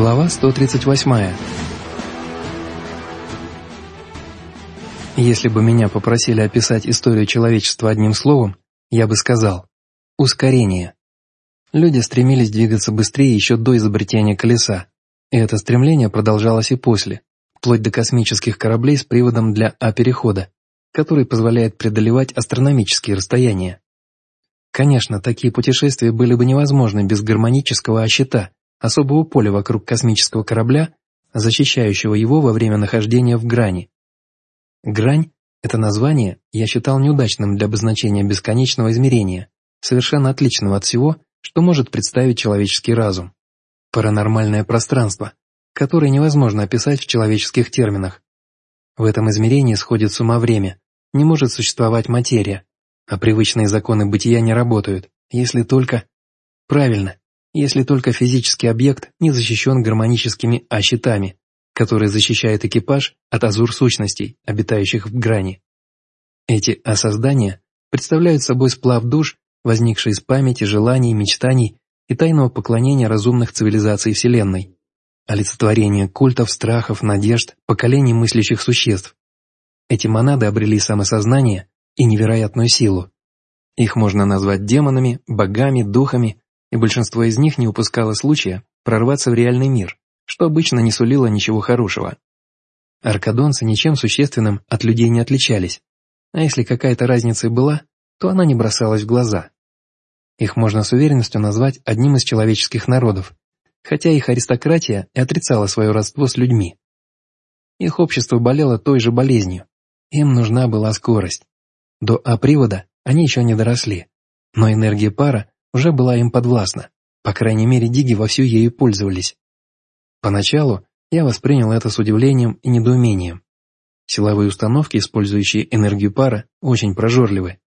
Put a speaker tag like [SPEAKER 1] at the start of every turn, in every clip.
[SPEAKER 1] Глава 138. Если бы меня попросили описать историю человечества одним словом, я бы сказал «ускорение». Люди стремились двигаться быстрее еще до изобретения колеса, и это стремление продолжалось и после, вплоть до космических кораблей с приводом для А-перехода, который позволяет преодолевать астрономические расстояния. Конечно, такие путешествия были бы невозможны без гармонического А-щита, особого поля вокруг космического корабля, защищающего его во время нахождения в грани. Грань – это название я считал неудачным для обозначения бесконечного измерения, совершенно отличного от всего, что может представить человеческий разум. Паранормальное пространство, которое невозможно описать в человеческих терминах. В этом измерении сходит с ума время, не может существовать материя, а привычные законы бытия не работают, если только... Правильно, если только физический объект не защищен гармоническими А-щитами, которые защищают экипаж от азур-сущностей, обитающих в грани. Эти А-создания представляют собой сплав душ, возникший из памяти, желаний, мечтаний и тайного поклонения разумных цивилизаций Вселенной, олицетворение культов, страхов, надежд, поколений мыслящих существ. Эти монады обрели самосознание и невероятную силу. Их можно назвать демонами, богами, духами и большинство из них не упускало случая прорваться в реальный мир, что обычно не сулило ничего хорошего. Аркадонцы ничем существенным от людей не отличались, а если какая-то разница и была, то она не бросалась в глаза. Их можно с уверенностью назвать одним из человеческих народов, хотя их аристократия и отрицала свое родство с людьми. Их общество болело той же болезнью, им нужна была скорость. До А-привода они еще не доросли, но энергия пара уже была им подвластна, по крайней мере диги вовсю ею пользовались. Поначалу я воспринял это с удивлением и недоумением. Силовые установки, использующие энергию пара, очень прожорливы.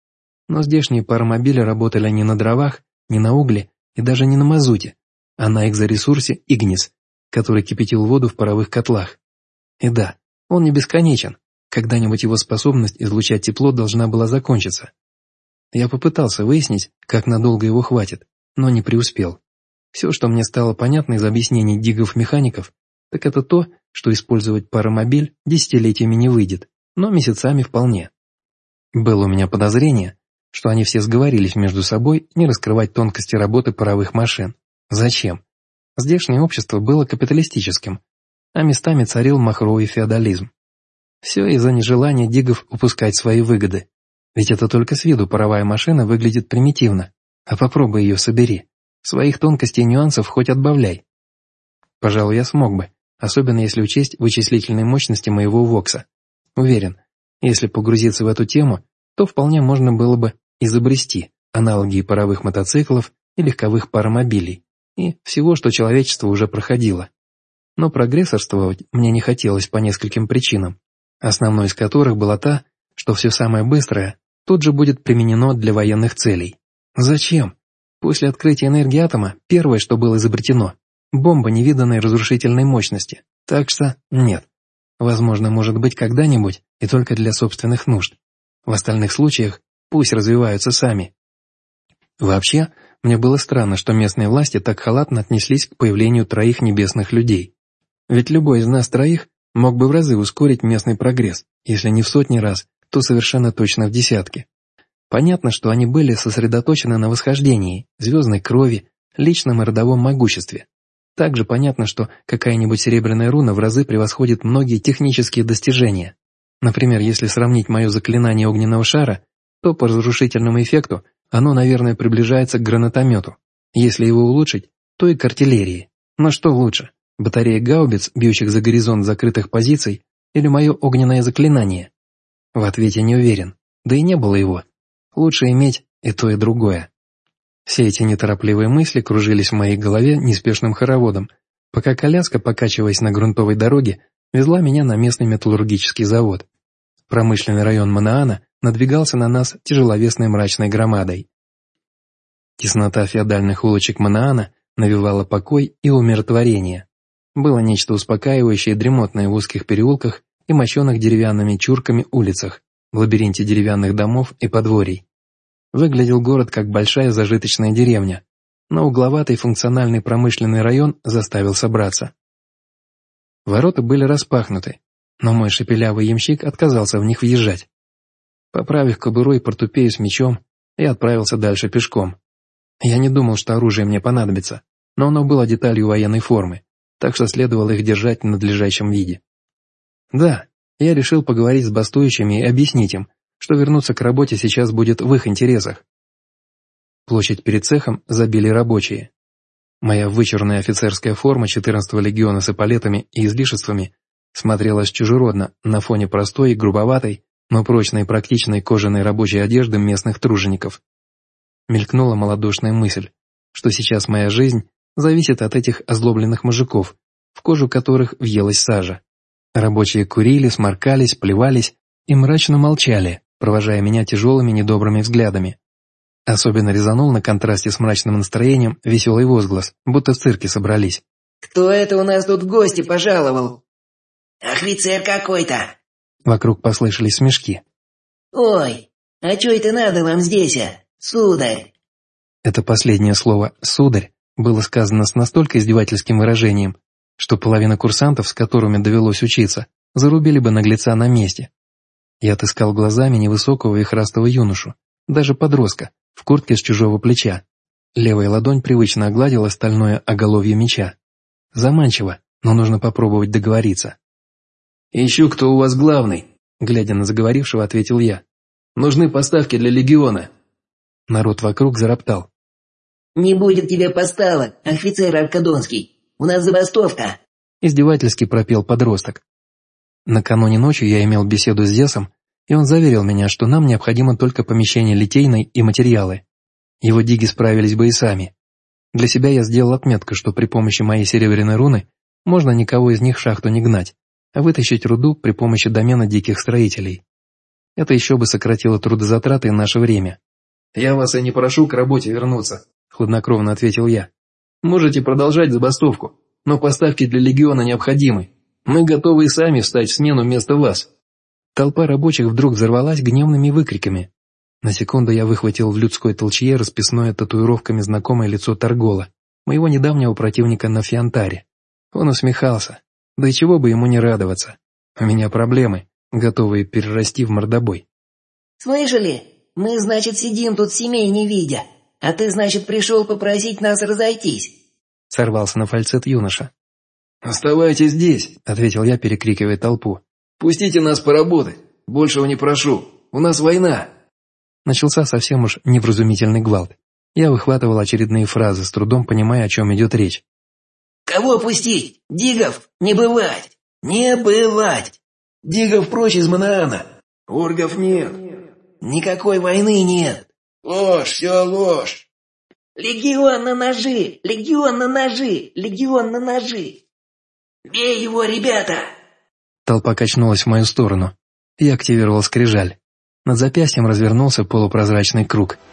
[SPEAKER 1] Но здешние паромобили работали не на дровах, не на угле и даже не на мазуте, а на экзоресурсе Игнис, который кипятил воду в паровых котлах. И да, он не бесконечен, когда-нибудь его способность излучать тепло должна была закончиться. Я попытался выяснить, как надолго его хватит, но не преуспел. Все, что мне стало понятно из объяснений дигов-механиков, так это то, что использовать паромобиль десятилетиями не выйдет, но месяцами вполне. Было у меня подозрение, что они все сговорились между собой не раскрывать тонкости работы паровых машин. Зачем? Здешнее общество было капиталистическим, а местами царил махровый феодализм. Все из-за нежелания дигов упускать свои выгоды. Ведь это только с виду паровая машина выглядит примитивно. А попробуй ее собери. Своих тонкостей и нюансов хоть отбавляй. Пожалуй, я смог бы, особенно если учесть вычислительные мощности моего Вокса. Уверен, если погрузиться в эту тему, то вполне можно было бы изобрести аналоги паровых мотоциклов и легковых паромобилей, и всего, что человечество уже проходило. Но прогрессорствовать мне не хотелось по нескольким причинам, основной из которых была та, что все самое быстрое тут же будет применено для военных целей. Зачем? После открытия энергии атома первое, что было изобретено – бомба невиданной разрушительной мощности. Так что нет. Возможно, может быть когда-нибудь и только для собственных нужд. В остальных случаях пусть развиваются сами. Вообще, мне было странно, что местные власти так халатно отнеслись к появлению троих небесных людей. Ведь любой из нас троих мог бы в разы ускорить местный прогресс, если не в сотни раз, то совершенно точно в десятки. Понятно, что они были сосредоточены на восхождении, звездной крови, личном и родовом могуществе. Также понятно, что какая-нибудь серебряная руна в разы превосходит многие технические достижения. Например, если сравнить мое заклинание огненного шара, то по разрушительному эффекту оно, наверное, приближается к гранатомету. Если его улучшить, то и к артиллерии. Но что лучше, батарея гаубиц, бьющих за горизонт закрытых позиций, или мое огненное заклинание? В ответе не уверен, да и не было его. Лучше иметь и то, и другое. Все эти неторопливые мысли кружились в моей голове неспешным хороводом, пока коляска, покачиваясь на грунтовой дороге, везла меня на местный металлургический завод. Промышленный район Манаана надвигался на нас тяжеловесной мрачной громадой. Теснота феодальных улочек Манаана навевала покой и умиротворение. Было нечто успокаивающее и дремотное в узких переулках и мощенных деревянными чурками улицах, в лабиринте деревянных домов и подворий. Выглядел город как большая зажиточная деревня, но угловатый функциональный промышленный район заставил собраться. Ворота были распахнуты, но мой шепелявый ямщик отказался в них въезжать. Поправив кобуру и портупею с мечом, я отправился дальше пешком. Я не думал, что оружие мне понадобится, но оно было деталью военной формы, так что следовало их держать в надлежащем виде. Да, я решил поговорить с бастующими и объяснить им, что вернуться к работе сейчас будет в их интересах. Площадь перед цехом забили рабочие. Моя вычурная офицерская форма 14-го легиона с эполетами и излишествами смотрелась чужеродно на фоне простой и грубоватой, но прочной и практичной кожаной рабочей одежды местных тружеников. Мелькнула малодушная мысль, что сейчас моя жизнь зависит от этих озлобленных мужиков, в кожу которых въелась сажа. Рабочие курили, сморкались, плевались и мрачно молчали, провожая меня тяжелыми недобрыми взглядами. Особенно резанул на контрасте с мрачным настроением веселый возглас, будто в цирке собрались.
[SPEAKER 2] «Кто это у нас тут в гости пожаловал?» «Офицер какой-то!»
[SPEAKER 1] Вокруг послышались смешки.
[SPEAKER 2] «Ой, а чё это надо вам здесь, а, сударь?»
[SPEAKER 1] Это последнее слово «сударь» было сказано с настолько издевательским выражением, что половина курсантов, с которыми довелось учиться, зарубили бы наглеца на месте. Я отыскал глазами невысокого и храстого юношу, даже подростка, в куртке с чужого плеча. Левая ладонь привычно огладила стальное оголовье меча. Заманчиво, но нужно попробовать договориться.
[SPEAKER 3] «Ищу, кто у вас главный», — глядя на заговорившего, ответил я. «Нужны поставки для легиона».
[SPEAKER 1] Народ вокруг зароптал.
[SPEAKER 2] «Не будет тебе поставок, офицер Аркадонский. У нас забастовка!»
[SPEAKER 1] Издевательски пропел подросток. Накануне ночью я имел беседу с Зесом, и он заверил меня, что нам необходимо только помещение литейной и материалы. Его диги справились бы и сами. Для себя я сделал отметку, что при помощи моей серебряной руны можно никого из них в шахту не гнать, а вытащить руду при помощи домена диких строителей. Это еще бы сократило трудозатраты и наше время.
[SPEAKER 3] «Я вас и не прошу к работе вернуться», —
[SPEAKER 1] хладнокровно ответил я.
[SPEAKER 3] Можете продолжать забастовку, но поставки для легиона необходимы. Мы готовы и сами встать в смену вместо вас».
[SPEAKER 1] Толпа рабочих вдруг взорвалась гневными выкриками. На секунду я выхватил в людской толчье расписное татуировками знакомое лицо Торгола, моего недавнего противника на Фиантаре. Он усмехался. Да и чего бы ему не радоваться. У меня проблемы, готовые перерасти в мордобой.
[SPEAKER 2] «Слышали? Мы, значит, сидим тут семей не видя. «А ты, значит, пришел попросить нас разойтись?»
[SPEAKER 1] Сорвался на фальцет юноша.
[SPEAKER 3] «Оставайтесь здесь», —
[SPEAKER 1] ответил я, перекрикивая толпу.
[SPEAKER 3] «Пустите нас поработать. Большего не прошу. У нас война».
[SPEAKER 1] Начался совсем уж невразумительный гвалт. Я выхватывал очередные фразы, с трудом понимая, о чем идет речь.
[SPEAKER 2] «Кого пустить? Дигов? Не бывать! Не бывать! Дигов прочь из Манаана! Оргов нет! Никакой войны нет!
[SPEAKER 3] Ложь, все ложь.
[SPEAKER 2] Легион на ножи! Легион на ножи! Легион на ножи! Бей его, ребята!
[SPEAKER 1] Толпа качнулась в мою сторону. Я активировал скрижаль. Над запястьем развернулся полупрозрачный круг —